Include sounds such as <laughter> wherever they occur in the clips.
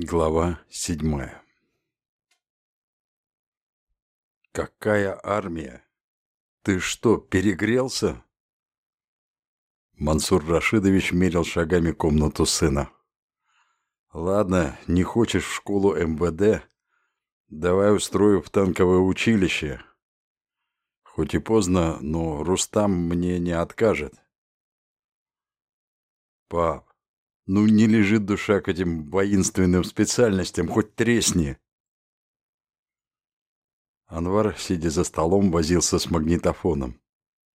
Глава седьмая «Какая армия? Ты что, перегрелся?» Мансур Рашидович мерил шагами комнату сына. «Ладно, не хочешь в школу МВД? Давай устрою в танковое училище. Хоть и поздно, но Рустам мне не откажет». «Пап, ну не лежит душа к этим воинственным специальностям, хоть тресни. Анвар, сидя за столом, возился с магнитофоном.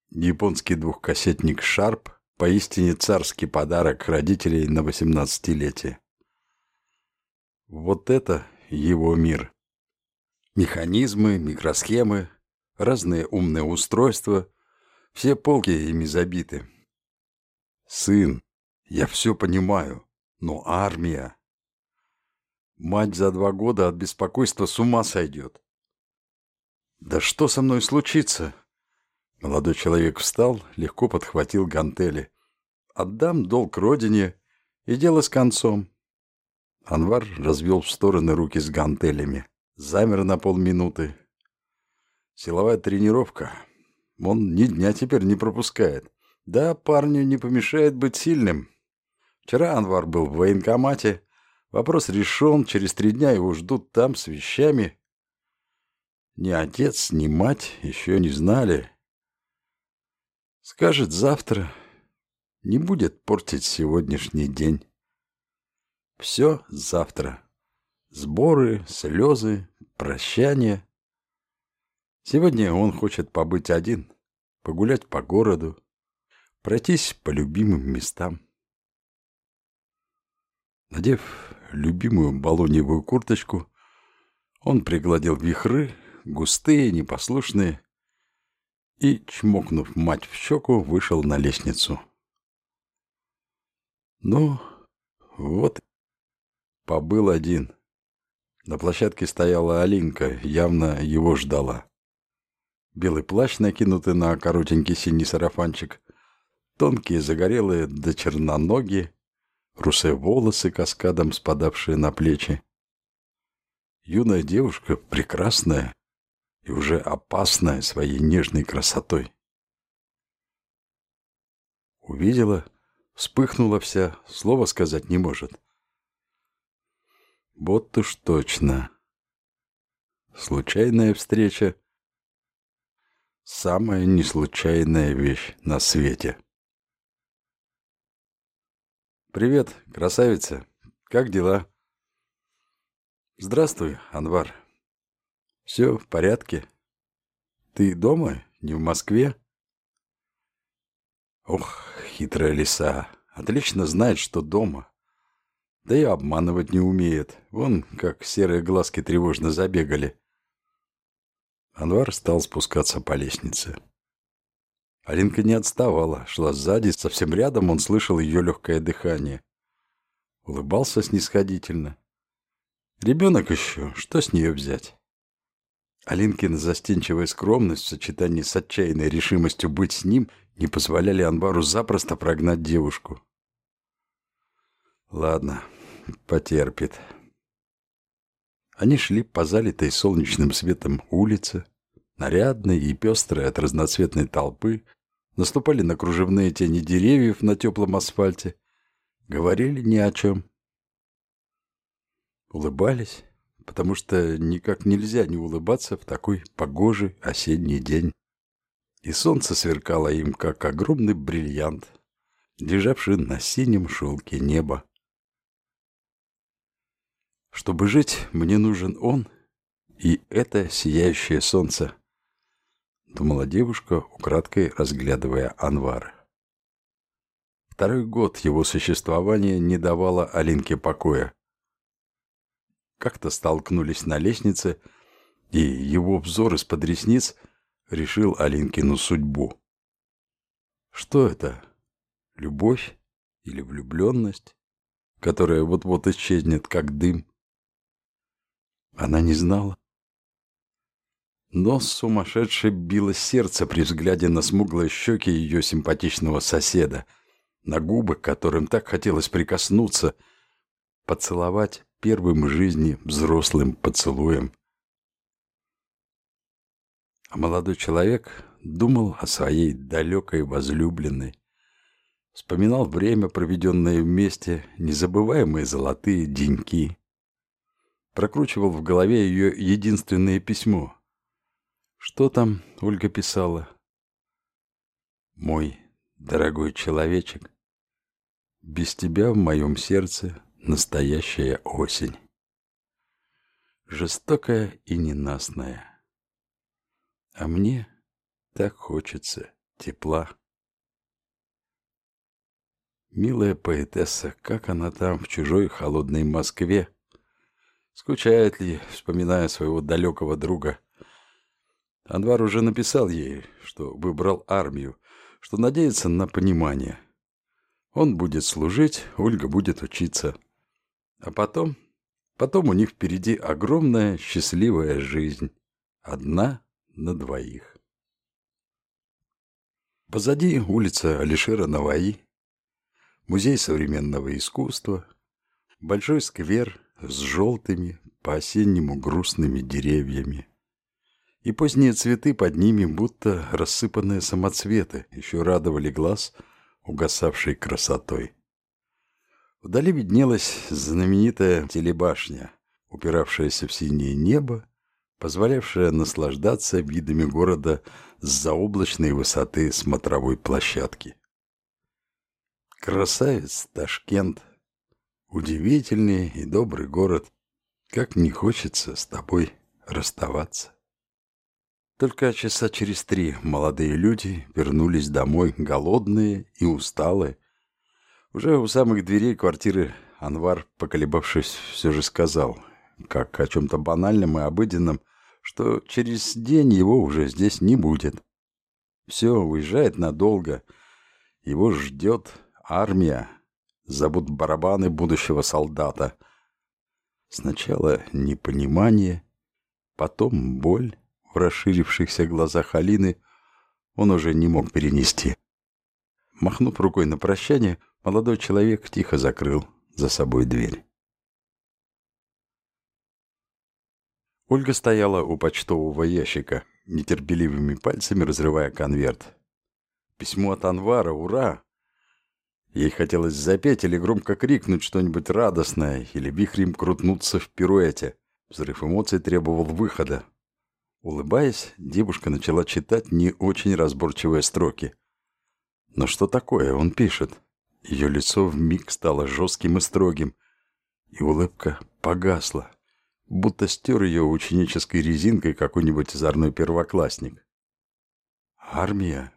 Японский двухкассетник «Шарп» — поистине царский подарок родителей на восемнадцатилетие. Вот это его мир. Механизмы, микросхемы, разные умные устройства — все полки ими забиты. Сын, я все понимаю, но армия... Мать за два года от беспокойства с ума сойдет. Да что со мной случится? Молодой человек встал, легко подхватил гантели. Отдам долг родине, и дело с концом. Анвар развел в стороны руки с гантелями. Замер на полминуты. Силовая тренировка. Он ни дня теперь не пропускает. Да, парню не помешает быть сильным. Вчера Анвар был в военкомате. Вопрос решен, через три дня его ждут там с вещами. Ни отец, ни мать еще не знали. Скажет завтра, не будет портить сегодняшний день. Все завтра. Сборы, слезы, прощание. Сегодня он хочет побыть один, погулять по городу, пройтись по любимым местам. Надев любимую балоневую курточку, он пригладил вихры, густые, непослушные, и, чмокнув мать в щеку, вышел на лестницу. Ну, вот, побыл один. На площадке стояла Алинка, явно его ждала. Белый плащ, накинутый на коротенький синий сарафанчик, тонкие загорелые до черноноги, русые волосы, каскадом спадавшие на плечи. Юная девушка, прекрасная и уже опасная своей нежной красотой. Увидела, вспыхнула вся, слова сказать не может. Вот уж точно. Случайная встреча — самая неслучайная вещь на свете. «Привет, красавица. Как дела?» «Здравствуй, Анвар. Все в порядке? Ты дома, не в Москве?» «Ох, хитрая лиса. Отлично знает, что дома. Да и обманывать не умеет. Вон, как серые глазки тревожно забегали». Анвар стал спускаться по лестнице. Алинка не отставала, шла сзади, совсем рядом он слышал ее легкое дыхание. Улыбался снисходительно. Ребенок еще, что с нее взять? Алинкина застенчивая скромность в сочетании с отчаянной решимостью быть с ним не позволяли Анвару запросто прогнать девушку. Ладно, потерпит. Они шли по залитой солнечным светом улице, нарядные и пестрые от разноцветной толпы, наступали на кружевные тени деревьев на теплом асфальте, говорили ни о чем. Улыбались, потому что никак нельзя не улыбаться в такой погожий осенний день. И солнце сверкало им, как огромный бриллиант, лежавший на синем шелке неба. Чтобы жить, мне нужен он и это сияющее солнце, думала девушка, украдкой разглядывая Анвара. Второй год его существования не давало Алинке покоя. Как-то столкнулись на лестнице, и его взор из-под ресниц решил Алинкину судьбу. Что это? Любовь или влюбленность, которая вот-вот исчезнет, как дым? Она не знала. Но сумасшедше било сердце при взгляде на смуглые щеки ее симпатичного соседа, на губы, которым так хотелось прикоснуться, поцеловать, первым в жизни взрослым поцелуем. А молодой человек думал о своей далекой возлюбленной. Вспоминал время, проведенное вместе, незабываемые золотые деньки. Прокручивал в голове ее единственное письмо. Что там Ольга писала? «Мой дорогой человечек, без тебя в моем сердце настоящая осень. Жестокая и ненастная. А мне так хочется тепла. Милая поэтесса, как она там, в чужой холодной Москве? Скучает ли, вспоминая своего далекого друга? Анвар уже написал ей, что выбрал армию, что надеется на понимание. Он будет служить, Ольга будет учиться. А потом, потом у них впереди огромная счастливая жизнь. Одна на двоих. Позади улица Алишера Наваи, музей современного искусства, большой сквер с желтыми, по-осеннему грустными деревьями. И поздние цветы под ними, будто рассыпанные самоцветы, еще радовали глаз угасавшей красотой. Вдали виднелась знаменитая телебашня, упиравшаяся в синее небо, позволявшая наслаждаться видами города с заоблачной высоты смотровой площадки. Красавец Ташкент, удивительный и добрый город, как не хочется с тобой расставаться. Только часа через три молодые люди вернулись домой голодные и усталые. Уже у самых дверей квартиры Анвар, поколебавшись, все же сказал, как о чем-то банальном и обыденном, что через день его уже здесь не будет. Все, уезжает надолго. Его ждет армия. Зовут барабаны будущего солдата. Сначала непонимание, потом боль в расширившихся глазах Алины он уже не мог перенести. Махнув рукой на прощание, молодой человек тихо закрыл за собой дверь. Ольга стояла у почтового ящика, нетерпеливыми пальцами разрывая конверт. Письмо от Анвара, ура! Ей хотелось запеть или громко крикнуть что-нибудь радостное, или вихрем крутнуться в пируэте. Взрыв эмоций требовал выхода. Улыбаясь, девушка начала читать не очень разборчивые строки. Но что такое он пишет? Ее лицо вмиг стало жестким и строгим, и улыбка погасла будто стер ее ученической резинкой какой-нибудь озорной первоклассник. Армия?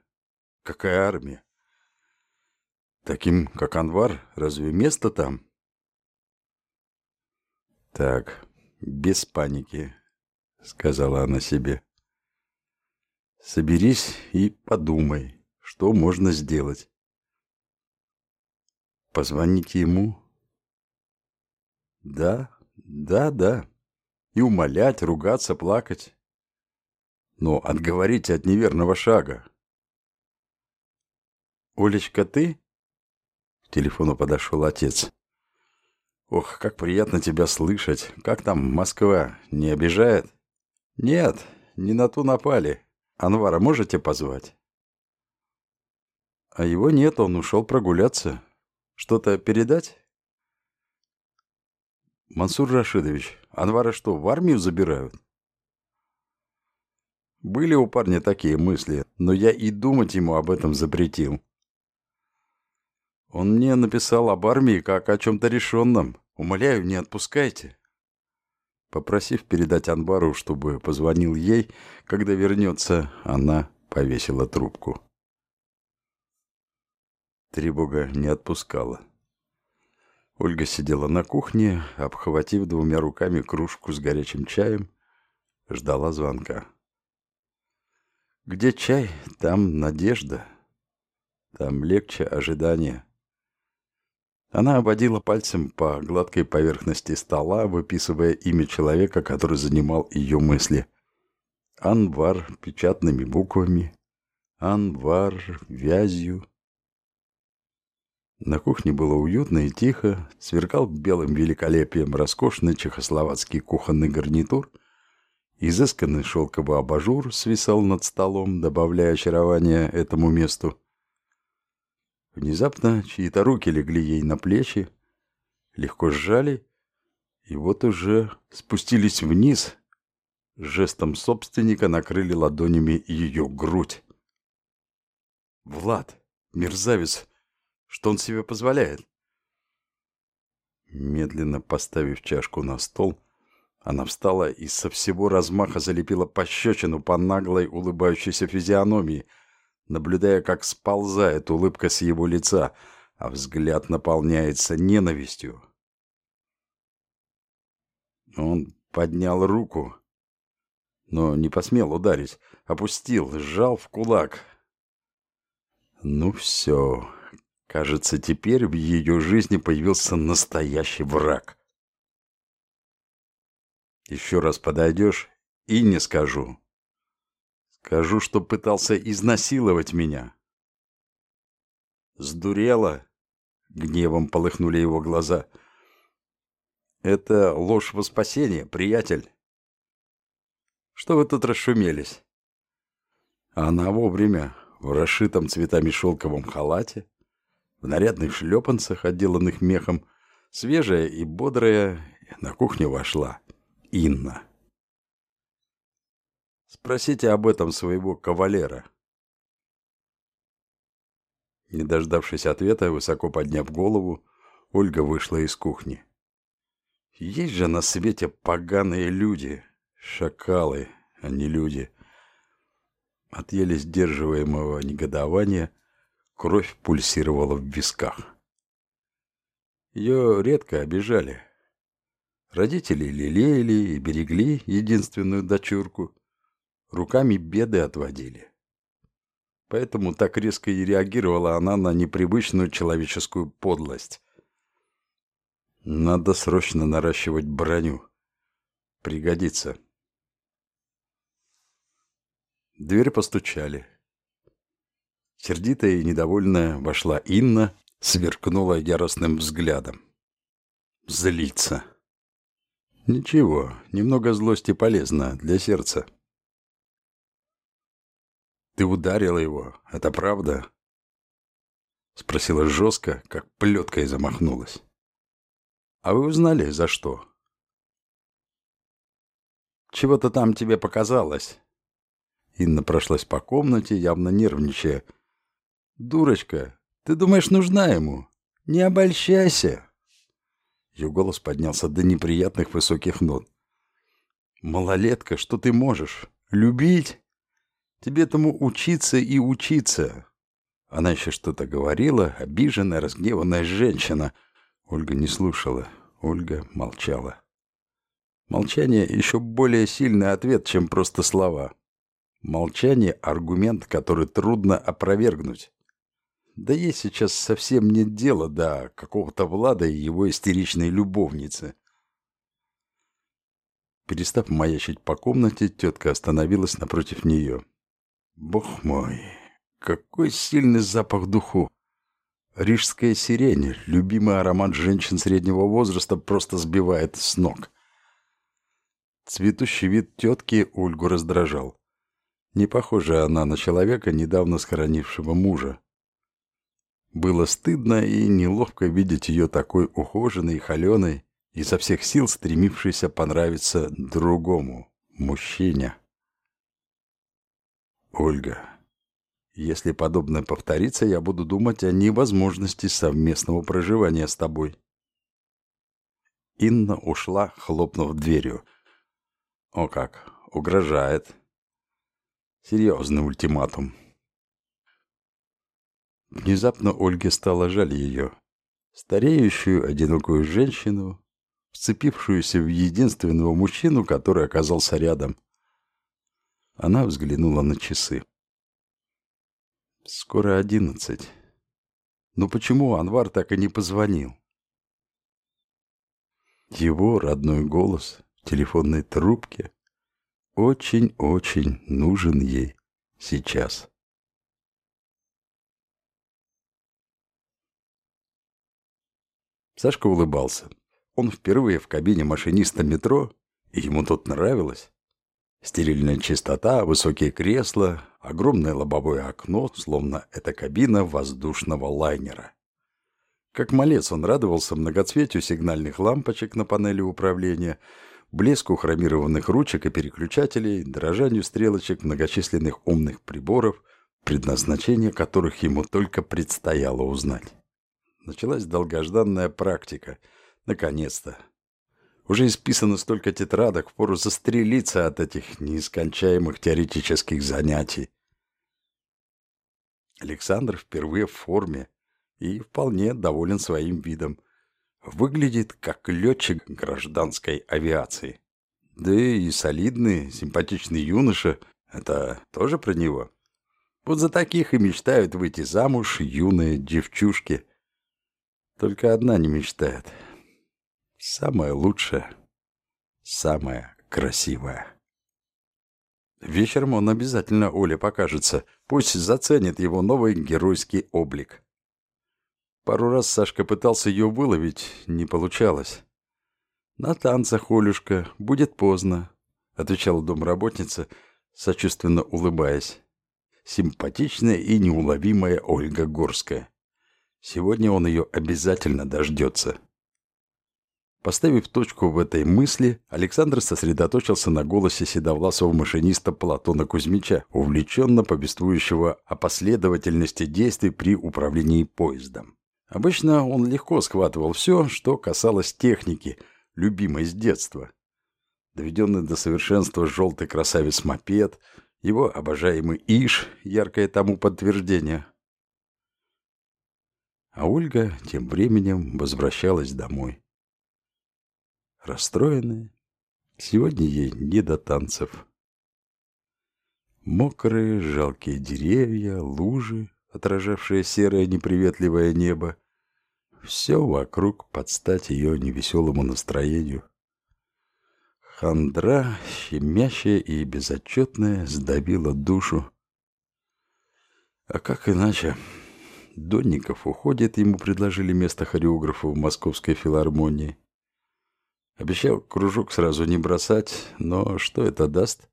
Какая армия? Таким, как Анвар, разве место там? Так, без паники, сказала она себе. Соберись и подумай, что можно сделать. Позвонить ему? Да, да, да и умолять, ругаться, плакать. Но отговорить от неверного шага. «Олечка, ты?» К телефону подошел отец. «Ох, как приятно тебя слышать. Как там Москва? Не обижает?» «Нет, не на ту напали. Анвара можете позвать?» «А его нет, он ушел прогуляться. Что-то передать?» «Мансур Рашидович, Анвара что, в армию забирают? Были у парня такие мысли, но я и думать ему об этом запретил. Он мне написал об армии как о чем-то решенном. Умоляю, не отпускайте. Попросив передать Анвару, чтобы позвонил ей, когда вернется, она повесила трубку. Тревога не отпускала. Ольга сидела на кухне, обхватив двумя руками кружку с горячим чаем, ждала звонка. Где чай, там надежда, там легче ожидание. Она обводила пальцем по гладкой поверхности стола, выписывая имя человека, который занимал ее мысли. Анвар печатными буквами, Анвар вязью. На кухне было уютно и тихо, сверкал белым великолепием роскошный чехословацкий кухонный гарнитур, изысканный шелковый абажур свисал над столом, добавляя очарования этому месту. Внезапно чьи-то руки легли ей на плечи, легко сжали, и вот уже спустились вниз, жестом собственника накрыли ладонями ее грудь. «Влад, мерзавец!» Что он себе позволяет? Медленно поставив чашку на стол, она встала и со всего размаха залепила пощечину по наглой улыбающейся физиономии, наблюдая, как сползает улыбка с его лица, а взгляд наполняется ненавистью. Он поднял руку, но не посмел ударить, опустил, сжал в кулак. Ну все, Кажется, теперь в ее жизни появился настоящий враг. Еще раз подойдешь и не скажу. Скажу, что пытался изнасиловать меня. Сдурела? Гневом полыхнули его глаза. Это ложь во спасение, приятель. Что вы тут расшумелись? Она вовремя, в расшитом цветами шелковом халате, в нарядных шлепанцах, отделанных мехом, свежая и бодрая, на кухню вошла Инна. Спросите об этом своего кавалера. Не дождавшись ответа, высоко подняв голову, Ольга вышла из кухни. Есть же на свете поганые люди, шакалы, а не люди. От еле сдерживаемого негодования – Кровь пульсировала в висках. Ее редко обижали. Родители лелеяли и берегли единственную дочурку. Руками беды отводили. Поэтому так резко и реагировала она на непривычную человеческую подлость. Надо срочно наращивать броню. Пригодится. Дверь постучали. Сердитая и недовольная вошла Инна, сверкнула яростным взглядом. Злиться. Ничего, немного злости полезно для сердца. «Ты ударила его, это правда?» Спросила жестко, как плеткой замахнулась. «А вы узнали, за что?» «Чего-то там тебе показалось». Инна прошлась по комнате, явно нервничая, «Дурочка, ты думаешь, нужна ему? Не обольщайся!» Ее голос поднялся до неприятных высоких нот. «Малолетка, что ты можешь? Любить? Тебе этому учиться и учиться!» Она еще что-то говорила, обиженная, разгневанная женщина. Ольга не слушала. Ольга молчала. Молчание – еще более сильный ответ, чем просто слова. Молчание – аргумент, который трудно опровергнуть. Да ей сейчас совсем нет дела до какого-то Влада и его истеричной любовницы. Перестав маячить по комнате, тетка остановилась напротив нее. Бог мой, какой сильный запах духу! Рижская сирень, любимый аромат женщин среднего возраста, просто сбивает с ног. Цветущий вид тетки Ольгу раздражал. Не похожа она на человека, недавно схоронившего мужа. Было стыдно и неловко видеть ее такой ухоженной и холеной, изо всех сил стремившейся понравиться другому, мужчине. Ольга, если подобное повторится, я буду думать о невозможности совместного проживания с тобой. Инна ушла, хлопнув дверью. О как, угрожает. Серьезный ультиматум. Внезапно Ольге стало жаль ее. Стареющую, одинокую женщину, вцепившуюся в единственного мужчину, который оказался рядом. Она взглянула на часы. Скоро одиннадцать. Но почему Анвар так и не позвонил? Его родной голос в телефонной трубке очень-очень нужен ей сейчас. Сашка улыбался. Он впервые в кабине машиниста метро, и ему тут нравилось. Стерильная чистота, высокие кресла, огромное лобовое окно, словно это кабина воздушного лайнера. Как малец он радовался многоцветию сигнальных лампочек на панели управления, блеску хромированных ручек и переключателей, дрожанию стрелочек многочисленных умных приборов, предназначение которых ему только предстояло узнать. Началась долгожданная практика. Наконец-то. Уже исписано столько тетрадок, впору застрелиться от этих неискончаемых теоретических занятий. Александр впервые в форме и вполне доволен своим видом. Выглядит как летчик гражданской авиации. Да и солидный, симпатичный юноша — это тоже про него. Вот за таких и мечтают выйти замуж юные девчушки. Только одна не мечтает — Самое лучшее, самое красивое. Вечером он обязательно Оле покажется. Пусть заценит его новый геройский облик. Пару раз Сашка пытался ее выловить, не получалось. «На танцах, Олюшка, будет поздно», — отвечала домработница, сочувственно улыбаясь. Симпатичная и неуловимая Ольга Горская. Сегодня он ее обязательно дождется. Поставив точку в этой мысли, Александр сосредоточился на голосе седовласого машиниста Платона Кузьмича, увлеченно повествующего о последовательности действий при управлении поездом. Обычно он легко схватывал все, что касалось техники, любимой с детства. Доведенный до совершенства желтый красавец-мопед, его обожаемый Иш, яркое тому подтверждение. А Ольга тем временем возвращалась домой расстроенная. Сегодня ей не до танцев. Мокрые, жалкие деревья, лужи, отражавшие серое неприветливое небо. Все вокруг под стать ее невеселому настроению. Хандра, щемящая и безотчетная, сдавила душу. А как иначе? Донников уходит, ему предложили место хореографа в Московской филармонии. Обещал кружок сразу не бросать, но что это даст?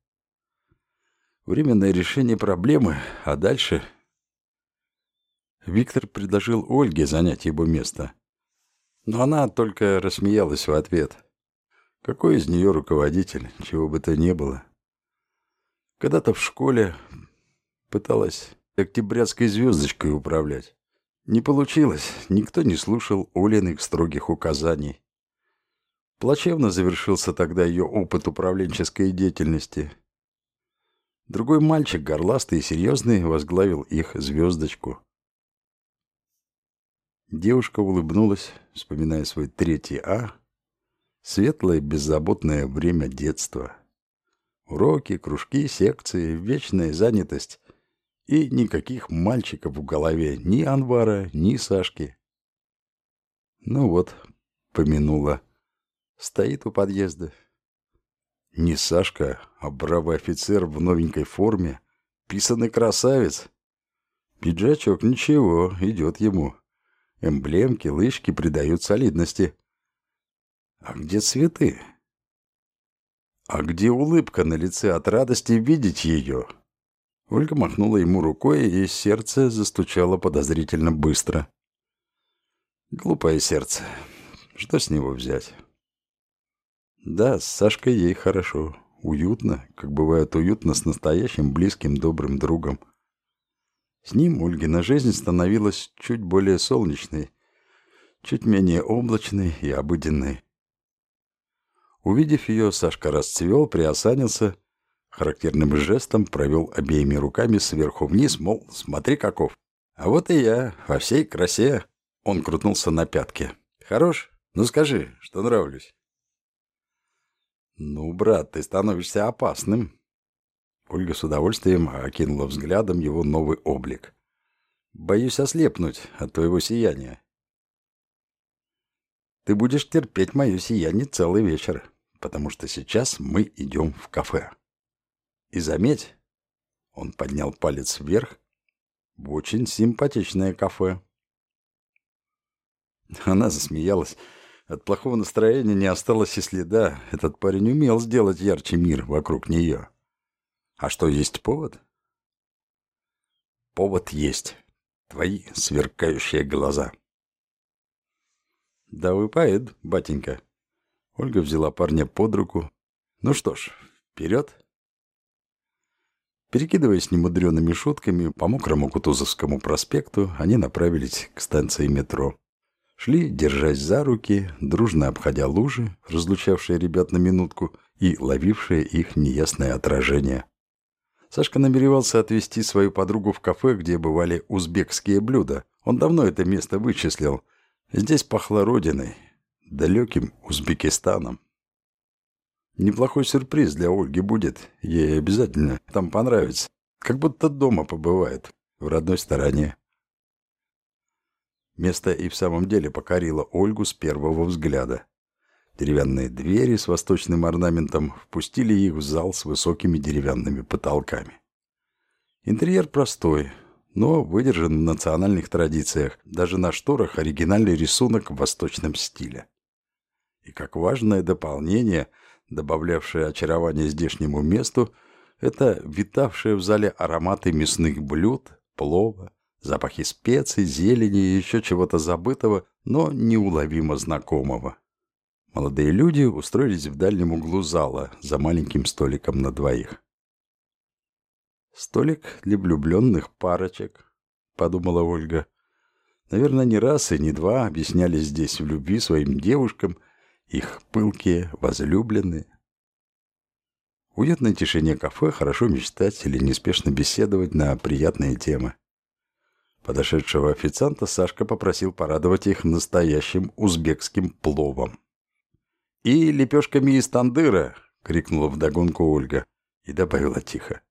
Временное решение проблемы, а дальше... Виктор предложил Ольге занять его место. Но она только рассмеялась в ответ. Какой из нее руководитель, чего бы то ни было. Когда-то в школе пыталась октябрятской звездочкой управлять. Не получилось, никто не слушал Олиных строгих указаний. Плачевно завершился тогда ее опыт управленческой деятельности. Другой мальчик, горластый и серьезный, возглавил их звездочку. Девушка улыбнулась, вспоминая свой третий А. Светлое, беззаботное время детства. Уроки, кружки, секции, вечная занятость. И никаких мальчиков в голове, ни Анвара, ни Сашки. Ну вот, помянула. Стоит у подъезда. Не Сашка, а бравый офицер в новенькой форме. Писанный красавец. Пиджачок ничего, идет ему. Эмблемки, лычки придают солидности. А где цветы? А где улыбка на лице от радости видеть ее? Ольга махнула ему рукой, и сердце застучало подозрительно быстро. Глупое сердце. Что с него взять? Да, с Сашкой ей хорошо, уютно, как бывает уютно с настоящим близким добрым другом. С ним Ольгина жизнь становилась чуть более солнечной, чуть менее облачной и обыденной. Увидев ее, Сашка расцвел, приосанился, характерным жестом провел обеими руками сверху вниз, мол, смотри каков. А вот и я, во всей красе. Он крутнулся на пятке. Хорош? Ну скажи, что нравлюсь. «Ну, брат, ты становишься опасным». Ольга с удовольствием окинула взглядом его новый облик. «Боюсь ослепнуть от твоего сияния». «Ты будешь терпеть мое сияние целый вечер, потому что сейчас мы идем в кафе. И заметь...» Он поднял палец вверх. «В очень симпатичное кафе». Она засмеялась. От плохого настроения не осталось и следа. Этот парень умел сделать ярче мир вокруг нее. А что, есть повод? Повод есть. Твои сверкающие глаза. Да вы поэт, батенька. Ольга взяла парня под руку. Ну что ж, вперед. Перекидываясь немудреными шутками по мокрому Кутузовскому проспекту, они направились к станции метро. Шли, держась за руки, дружно обходя лужи, разлучавшие ребят на минутку и ловившие их неясное отражение. Сашка намеревался отвезти свою подругу в кафе, где бывали узбекские блюда. Он давно это место вычислил. Здесь пахло родиной, далеким Узбекистаном. Неплохой сюрприз для Ольги будет. Ей обязательно там понравится. Как будто дома побывает, в родной стороне. Место и в самом деле покорило Ольгу с первого взгляда. Деревянные двери с восточным орнаментом впустили их в зал с высокими деревянными потолками. Интерьер простой, но выдержан в национальных традициях. Даже на шторах оригинальный рисунок в восточном стиле. И как важное дополнение, добавлявшее очарование здешнему месту, это витавшие в зале ароматы мясных блюд, плова, запахи специй, зелени и еще чего-то забытого, но неуловимо знакомого. Молодые люди устроились в дальнем углу зала за маленьким столиком на двоих. «Столик для влюбленных парочек», — подумала Ольга. «Наверное, не раз и не два объяснялись здесь в любви своим девушкам их пылкие возлюбленные. В уютной тишине кафе хорошо мечтать или неспешно беседовать на приятные темы. Подошедшего официанта Сашка попросил порадовать их настоящим узбекским пловом. «И лепешками из тандыра!» — крикнула вдогонку Ольга и добавила тихо.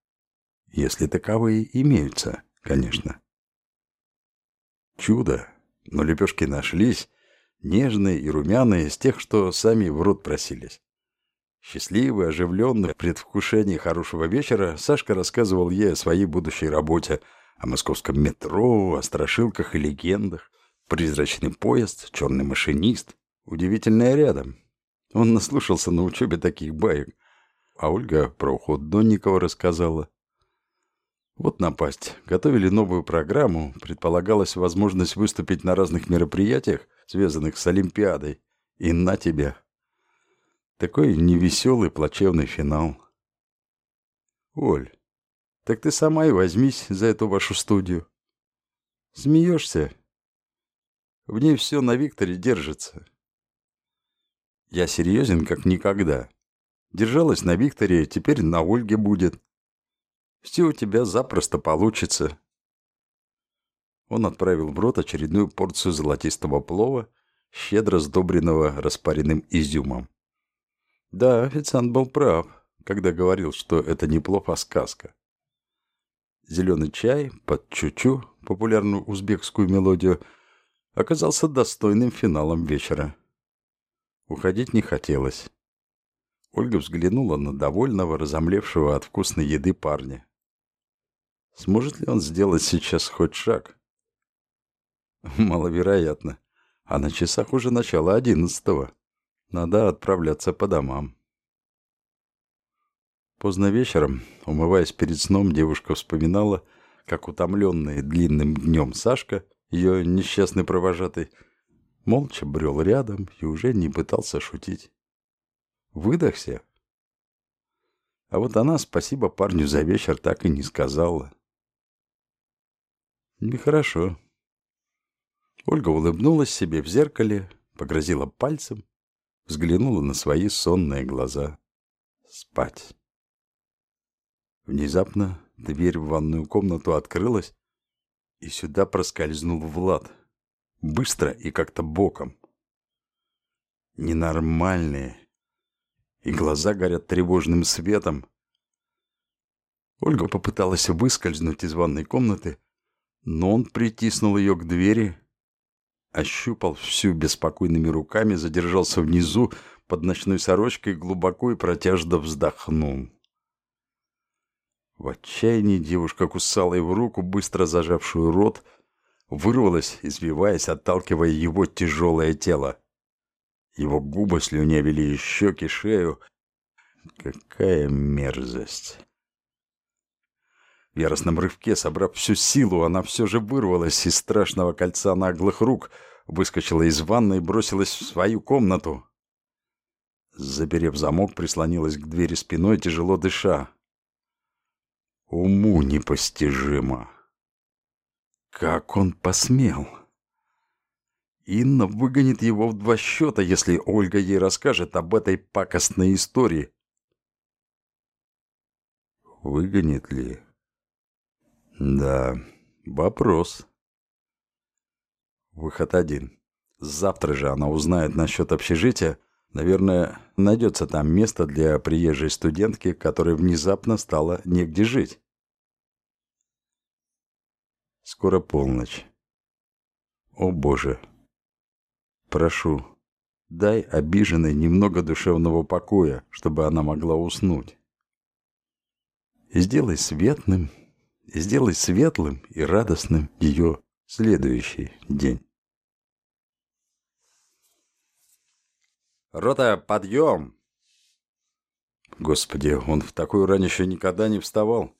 «Если таковые имеются, конечно». Чудо! Но лепешки нашлись, нежные и румяные, из тех, что сами в рот просились. Счастливый, оживленный, в предвкушении хорошего вечера, Сашка рассказывал ей о своей будущей работе — о московском метро, о страшилках и легендах. Призрачный поезд, черный машинист. Удивительное рядом. Он наслушался на учебе таких баек. А Ольга про уход Донникова рассказала. Вот напасть. Готовили новую программу. Предполагалась возможность выступить на разных мероприятиях, связанных с Олимпиадой. И на тебя. Такой невеселый, плачевный финал. Оль, так ты сама и возьмись за эту вашу студию. Смеешься? В ней все на Викторе держится. Я серьезен, как никогда. Держалась на Викторе, теперь на Ольге будет. Все у тебя запросто получится. Он отправил в рот очередную порцию золотистого плова, щедро сдобренного распаренным изюмом. Да, официант был прав, когда говорил, что это не плов, а сказка. Зеленый чай под чучу, популярную узбекскую мелодию, оказался достойным финалом вечера. Уходить не хотелось. Ольга взглянула на довольного, разомлевшего от вкусной еды парня. Сможет ли он сделать сейчас хоть шаг? <laughs> Маловероятно. А на часах уже начало одиннадцатого. Надо отправляться по домам. Поздно вечером, умываясь перед сном, девушка вспоминала, как утомленный длинным днем Сашка, ее несчастный провожатый, молча брел рядом и уже не пытался шутить. Выдохся. А вот она спасибо парню за вечер так и не сказала. Нехорошо. Ольга улыбнулась себе в зеркале, погрозила пальцем, взглянула на свои сонные глаза. Спать. Внезапно дверь в ванную комнату открылась, и сюда проскользнул Влад. Быстро и как-то боком. Ненормальные. И глаза горят тревожным светом. Ольга попыталась выскользнуть из ванной комнаты, но он притиснул ее к двери, ощупал всю беспокойными руками, задержался внизу под ночной сорочкой, глубоко и протяжно вздохнул. В отчаянии девушка кусала его руку, быстро зажавшую рот. вырвалась, извиваясь, отталкивая его тяжелое тело. Его губы слюнявили щеки, шею. Какая мерзость! В яростном рывке, собрав всю силу, она все же вырвалась из страшного кольца наглых рук, выскочила из ванной и бросилась в свою комнату. Заперев замок, прислонилась к двери спиной, тяжело дыша. Уму непостижимо. Как он посмел? Инна выгонит его в два счета, если Ольга ей расскажет об этой пакостной истории. Выгонит ли? Да, вопрос. Выход один. Завтра же она узнает насчет общежития. Наверное, найдется там место для приезжей студентки, которой внезапно стало негде жить. Скоро полночь. О боже. Прошу, дай обиженной немного душевного покоя, чтобы она могла уснуть. И сделай светлым сделай светлым и радостным ее следующий день. «Рота, подъем!» Господи, он в такую рань еще никогда не вставал.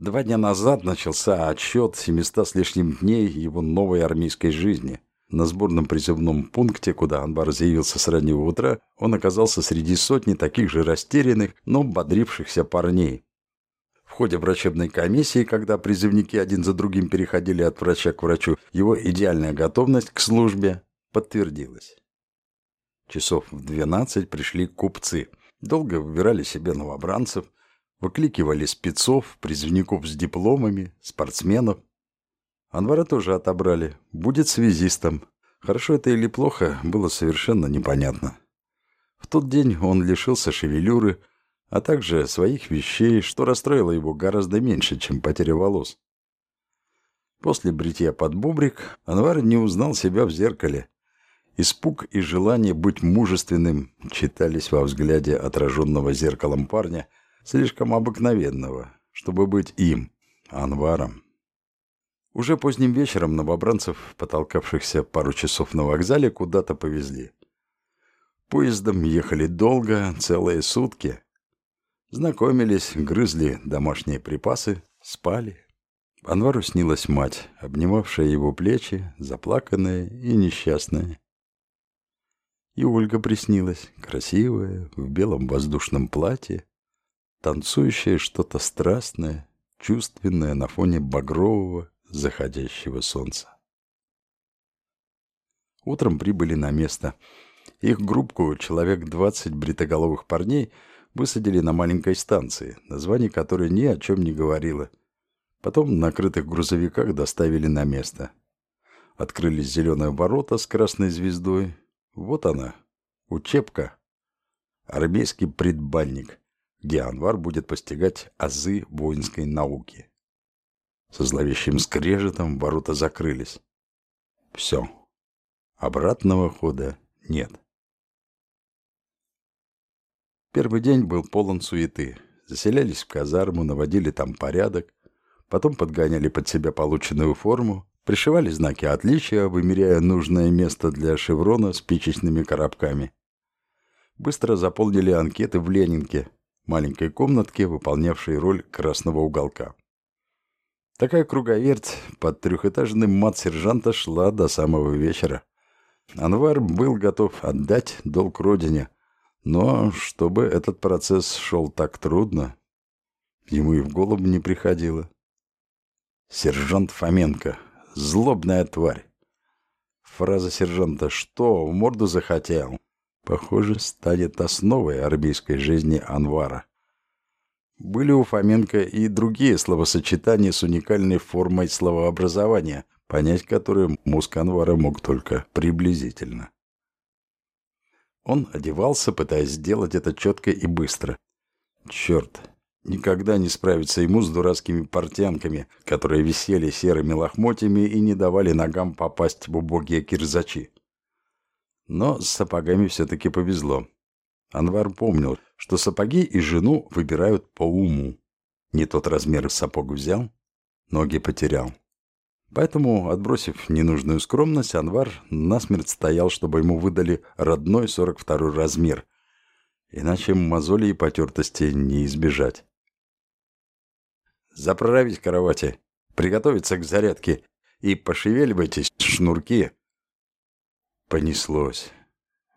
Два дня назад начался отсчет 700 с лишним дней его новой армейской жизни. На сборном призывном пункте, куда Анбар заявился с раннего утра, он оказался среди сотни таких же растерянных, но бодрившихся парней, в ходе врачебной комиссии, когда призывники один за другим переходили от врача к врачу, его идеальная готовность к службе подтвердилась. Часов в 12 пришли купцы. Долго выбирали себе новобранцев, выкликивали спецов, призывников с дипломами, спортсменов. Анвара тоже отобрали. Будет связистом. Хорошо это или плохо, было совершенно непонятно. В тот день он лишился шевелюры, а также своих вещей, что расстроило его гораздо меньше, чем потеря волос. После бритья под бубрик Анвар не узнал себя в зеркале. Испуг и желание быть мужественным читались во взгляде отраженного зеркалом парня, слишком обыкновенного, чтобы быть им, Анваром. Уже поздним вечером новобранцев, потолкавшихся пару часов на вокзале, куда-то повезли. Поездом ехали долго, целые сутки. Знакомились, грызли домашние припасы, спали. Анвару снилась мать, обнимавшая его плечи, заплаканная и несчастная. И Ольга приснилась, красивая, в белом воздушном платье, танцующая что-то страстное, чувственное на фоне багрового заходящего солнца. Утром прибыли на место. Их группку, человек двадцать бритоголовых парней – высадили на маленькой станции, название которой ни о чем не говорило. Потом на крытых грузовиках доставили на место. Открылись зеленые ворота с красной звездой. Вот она, учебка. Армейский предбанник, где Анвар будет постигать азы воинской науки. Со зловещим скрежетом ворота закрылись. Все. Обратного хода нет. Первый день был полон суеты. Заселялись в казарму, наводили там порядок, потом подгоняли под себя полученную форму, пришивали знаки отличия, вымеряя нужное место для шеврона спичечными коробками. Быстро заполнили анкеты в Ленинке, маленькой комнатке, выполнявшей роль красного уголка. Такая круговерть под трехэтажным мат сержанта шла до самого вечера. Анвар был готов отдать долг родине – но чтобы этот процесс шел так трудно, ему и в голову не приходило. Сержант Фоменко. Злобная тварь. Фраза сержанта «Что, в морду захотел?» Похоже, станет основой армейской жизни Анвара. Были у Фоменко и другие словосочетания с уникальной формой словообразования, понять которые мозг Анвара мог только приблизительно. Он одевался, пытаясь сделать это четко и быстро. Черт, никогда не справиться ему с дурацкими портянками, которые висели серыми лохмотьями и не давали ногам попасть в убогие кирзачи. Но с сапогами все-таки повезло. Анвар помнил, что сапоги и жену выбирают по уму. Не тот размер сапог взял, ноги потерял. Поэтому, отбросив ненужную скромность, Анвар насмерть стоял, чтобы ему выдали родной 42 размер. Иначе мозоли и потертости не избежать. Заправить кровати, приготовиться к зарядке и пошевеливайтесь, шнурки. Понеслось.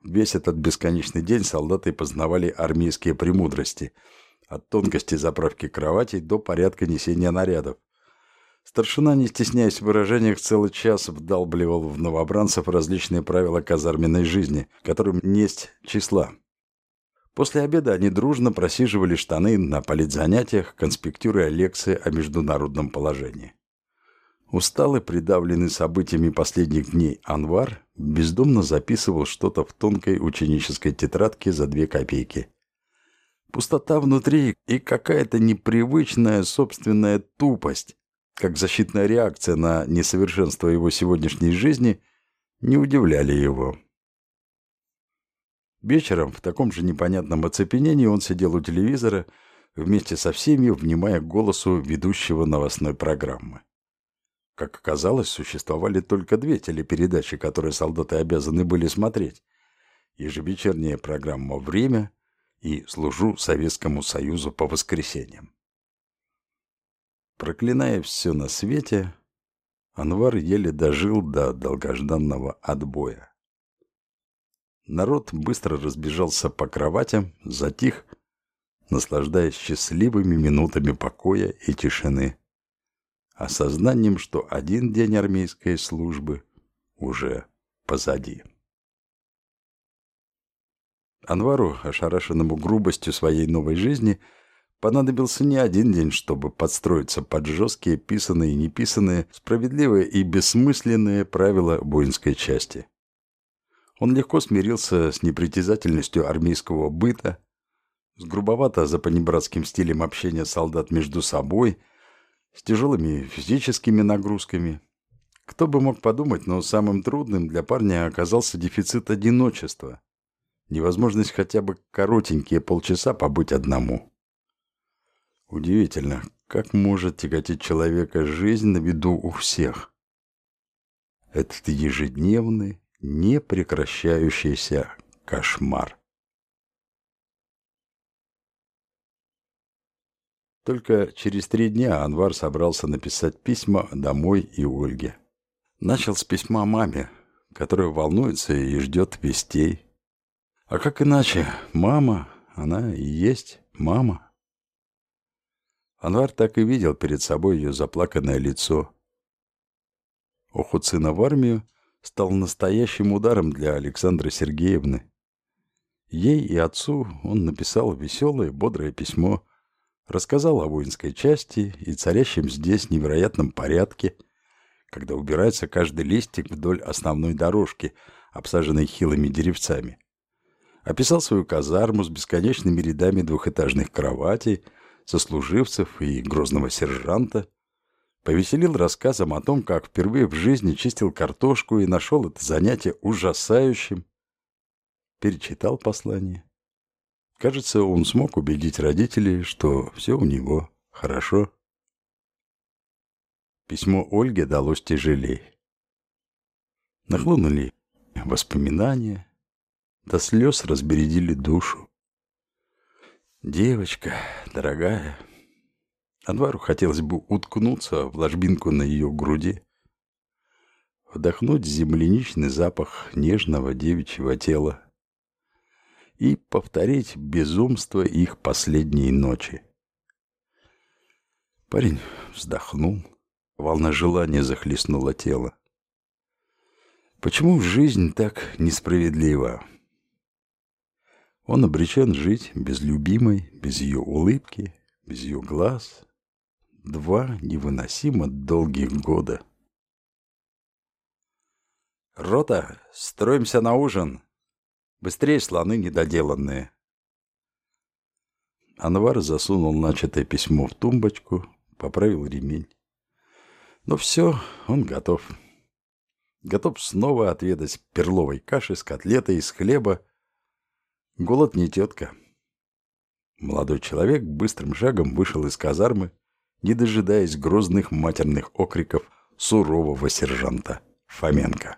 Весь этот бесконечный день солдаты познавали армейские премудрости. От тонкости заправки кроватей до порядка несения нарядов. Старшина, не стесняясь в выражениях, целый час вдалбливал в новобранцев различные правила казарменной жизни, которым несть числа. После обеда они дружно просиживали штаны на политзанятиях, конспектируя лекции о международном положении. Усталый, придавленный событиями последних дней Анвар бездумно записывал что-то в тонкой ученической тетрадке за две копейки. Пустота внутри и какая-то непривычная собственная тупость, как защитная реакция на несовершенство его сегодняшней жизни, не удивляли его. Вечером в таком же непонятном оцепенении он сидел у телевизора вместе со всеми, внимая голосу ведущего новостной программы. Как оказалось, существовали только две телепередачи, которые солдаты обязаны были смотреть. Ежевечерняя программа «Время» и «Служу Советскому Союзу по воскресеньям». Проклиная все на свете, Анвар еле дожил до долгожданного отбоя. Народ быстро разбежался по кроватям, затих, наслаждаясь счастливыми минутами покоя и тишины, осознанием, что один день армейской службы уже позади. Анвару, ошарашенному грубостью своей новой жизни, Понадобился не один день, чтобы подстроиться под жесткие, писанные и неписанные, справедливые и бессмысленные правила воинской части. Он легко смирился с непритязательностью армейского быта, с грубовато запанибратским стилем общения солдат между собой, с тяжелыми физическими нагрузками. Кто бы мог подумать, но самым трудным для парня оказался дефицит одиночества, невозможность хотя бы коротенькие полчаса побыть одному. Удивительно, как может тяготить человека жизнь на виду у всех. Этот ежедневный, непрекращающийся кошмар. Только через три дня Анвар собрался написать письма домой и Ольге. Начал с письма маме, которая волнуется и ждет вестей. А как иначе? Мама, она и есть мама. Анвар так и видел перед собой ее заплаканное лицо. Уход сына в армию стал настоящим ударом для Александры Сергеевны. Ей и отцу он написал веселое, бодрое письмо, рассказал о воинской части и царящем здесь невероятном порядке, когда убирается каждый листик вдоль основной дорожки, обсаженной хилыми деревцами. Описал свою казарму с бесконечными рядами двухэтажных кроватей, сослуживцев и грозного сержанта, повеселил рассказом о том, как впервые в жизни чистил картошку и нашел это занятие ужасающим. Перечитал послание. Кажется, он смог убедить родителей, что все у него хорошо. Письмо Ольге далось тяжелее. Нахлынули воспоминания, до слез разбередили душу. Девочка, дорогая. Анвару хотелось бы уткнуться в ложбинку на ее груди, вдохнуть земляничный запах нежного девичьего тела и повторить безумство их последней ночи. Парень вздохнул, волна желания захлестнула тело. Почему жизнь так несправедлива? Он обречен жить без любимой, без ее улыбки, без ее глаз. Два невыносимо долгих года. «Рота, строимся на ужин! Быстрее слоны недоделанные!» Анвар засунул начатое письмо в тумбочку, поправил ремень. Но все, он готов. Готов снова отведать перловой каши с котлетой из хлеба Голод не тетка. Молодой человек быстрым шагом вышел из казармы, не дожидаясь грозных матерных окриков сурового сержанта Фоменко.